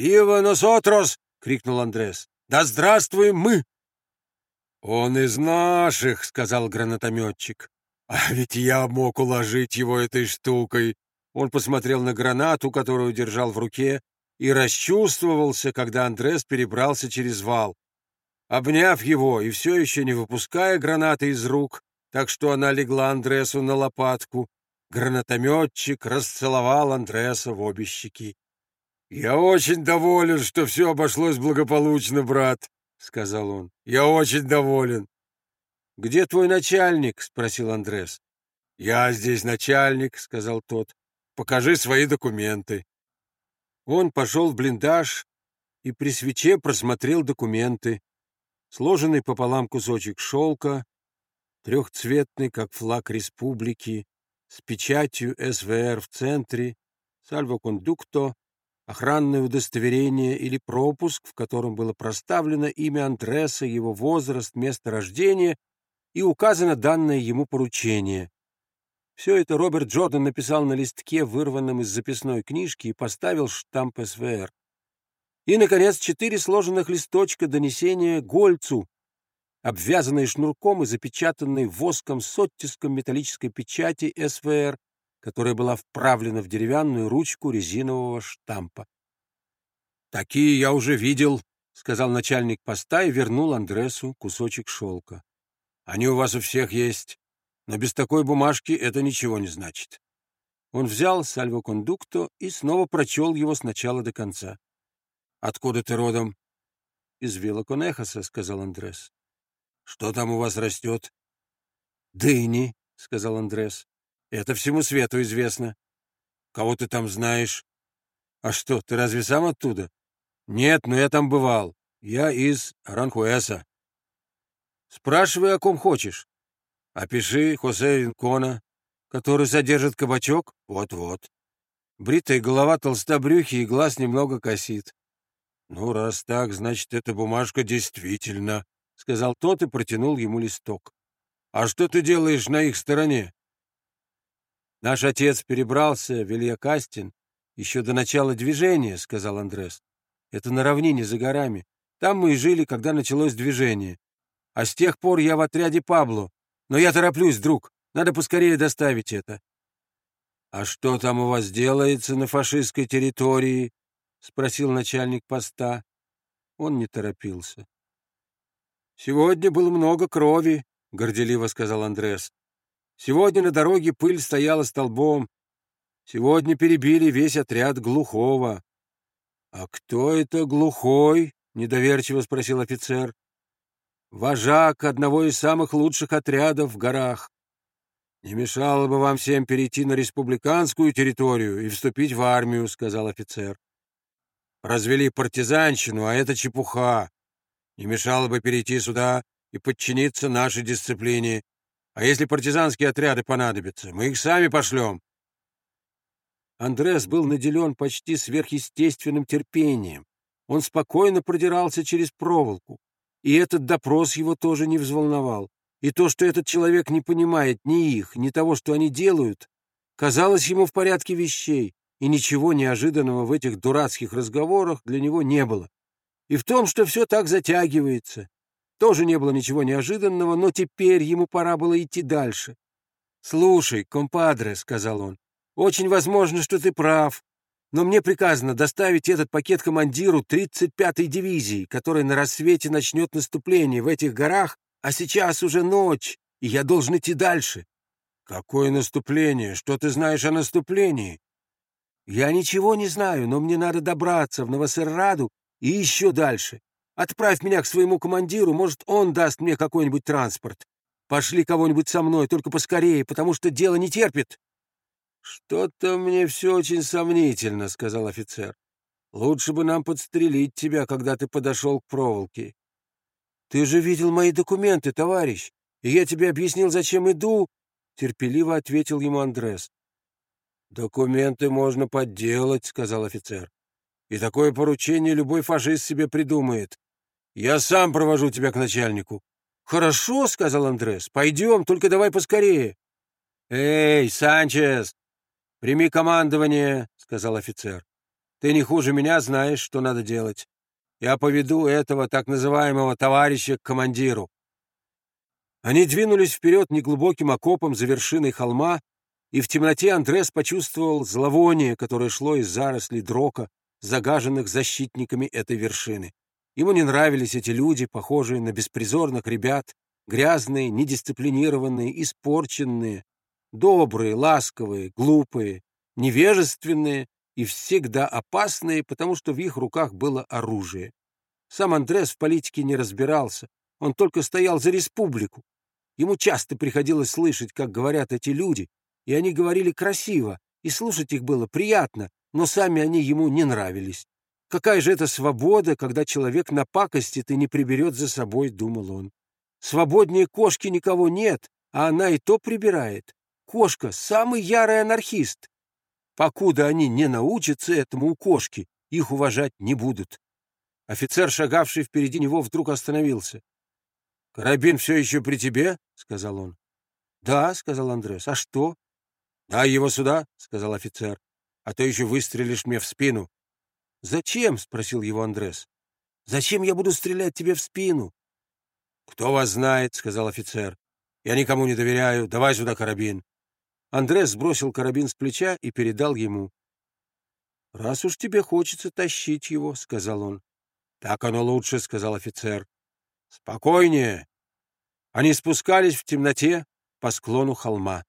«Вива носотрос!» — крикнул Андрес. «Да здравствуем мы!» «Он из наших!» — сказал гранатометчик. «А ведь я мог уложить его этой штукой!» Он посмотрел на гранату, которую держал в руке, и расчувствовался, когда Андрес перебрался через вал. Обняв его и все еще не выпуская гранаты из рук, так что она легла Андресу на лопатку, гранатометчик расцеловал Андреса в обе щеки. «Я очень доволен, что все обошлось благополучно, брат», — сказал он. «Я очень доволен». «Где твой начальник?» — спросил Андрес. «Я здесь начальник», — сказал тот. «Покажи свои документы». Он пошел в блиндаж и при свече просмотрел документы. Сложенный пополам кусочек шелка, трехцветный, как флаг республики, с печатью СВР в центре, сальвокондукто, охранное удостоверение или пропуск, в котором было проставлено имя Андреса, его возраст, место рождения и указано данное ему поручение. Все это Роберт Джордан написал на листке, вырванном из записной книжки, и поставил штамп СВР. И, наконец, четыре сложенных листочка донесения Гольцу, обвязанные шнурком и запечатанные воском с оттиском металлической печати СВР, которая была вправлена в деревянную ручку резинового штампа. «Такие я уже видел», — сказал начальник поста и вернул Андресу кусочек шелка. «Они у вас у всех есть, но без такой бумажки это ничего не значит». Он взял сальвокондукто и снова прочел его с начала до конца. «Откуда ты родом?» «Из Виллаконехаса», — сказал Андрес. «Что там у вас растет?» «Дыни», — сказал Андрес. «Это всему свету известно. Кого ты там знаешь?» «А что, ты разве сам оттуда?» «Нет, но я там бывал. Я из Аранхуэса». «Спрашивай, о ком хочешь. Опиши Хосе Ринкона, который содержит кабачок. Вот-вот. Бритая голова толстобрюхи и глаз немного косит. «Ну, раз так, значит, эта бумажка действительно — сказал тот и протянул ему листок. «А что ты делаешь на их стороне?» «Наш отец перебрался в Илья-Кастин еще до начала движения», — сказал Андрес. «Это на равнине за горами. Там мы и жили, когда началось движение. А с тех пор я в отряде Пабло. Но я тороплюсь, друг. Надо поскорее доставить это». «А что там у вас делается на фашистской территории?» — спросил начальник поста. Он не торопился. «Сегодня было много крови», — горделиво сказал Андрес. «Сегодня на дороге пыль стояла столбом. Сегодня перебили весь отряд глухого». «А кто это глухой?» — недоверчиво спросил офицер. «Вожак одного из самых лучших отрядов в горах. Не мешало бы вам всем перейти на республиканскую территорию и вступить в армию», — сказал офицер. «Развели партизанщину, а это чепуха. Не мешало бы перейти сюда и подчиниться нашей дисциплине. А если партизанские отряды понадобятся, мы их сами пошлем. Андрес был наделен почти сверхъестественным терпением. Он спокойно продирался через проволоку. И этот допрос его тоже не взволновал. И то, что этот человек не понимает ни их, ни того, что они делают, казалось ему в порядке вещей, и ничего неожиданного в этих дурацких разговорах для него не было. И в том, что все так затягивается. Тоже не было ничего неожиданного, но теперь ему пора было идти дальше. «Слушай, компадре», — сказал он, — «очень возможно, что ты прав, но мне приказано доставить этот пакет командиру 35-й дивизии, которая на рассвете начнет наступление в этих горах, а сейчас уже ночь, и я должен идти дальше». «Какое наступление? Что ты знаешь о наступлении?» «Я ничего не знаю, но мне надо добраться в Новосерраду и еще дальше. Отправь меня к своему командиру, может, он даст мне какой-нибудь транспорт. Пошли кого-нибудь со мной, только поскорее, потому что дело не терпит». «Что-то мне все очень сомнительно», — сказал офицер. «Лучше бы нам подстрелить тебя, когда ты подошел к проволоке». «Ты же видел мои документы, товарищ, и я тебе объяснил, зачем иду», — терпеливо ответил ему Андрес. «Документы можно подделать», — сказал офицер. И такое поручение любой фашист себе придумает. Я сам провожу тебя к начальнику. Хорошо, сказал Андрес. Пойдем, только давай поскорее. Эй, Санчес, прими командование, сказал офицер. Ты не хуже меня знаешь, что надо делать. Я поведу этого так называемого товарища к командиру. Они двинулись вперед неглубоким окопом за вершиной холма, и в темноте Андрес почувствовал зловоние, которое шло из зарослей дрока, загаженных защитниками этой вершины. Ему не нравились эти люди, похожие на беспризорных ребят, грязные, недисциплинированные, испорченные, добрые, ласковые, глупые, невежественные и всегда опасные, потому что в их руках было оружие. Сам Андрес в политике не разбирался, он только стоял за республику. Ему часто приходилось слышать, как говорят эти люди, и они говорили красиво, и слушать их было приятно, но сами они ему не нравились. Какая же это свобода, когда человек напакостит и не приберет за собой, думал он. Свободнее кошки никого нет, а она и то прибирает. Кошка — самый ярый анархист. Покуда они не научатся этому у кошки, их уважать не будут. Офицер, шагавший впереди него, вдруг остановился. — Карабин все еще при тебе? — сказал он. — Да, — сказал Андрес. — А что? — Дай его сюда, — сказал офицер, — а то еще выстрелишь мне в спину. — Зачем? — спросил его Андрес. — Зачем я буду стрелять тебе в спину? — Кто вас знает, — сказал офицер. — Я никому не доверяю. Давай сюда карабин. Андрес сбросил карабин с плеча и передал ему. — Раз уж тебе хочется тащить его, — сказал он. — Так оно лучше, — сказал офицер. — Спокойнее. Они спускались в темноте по склону холма.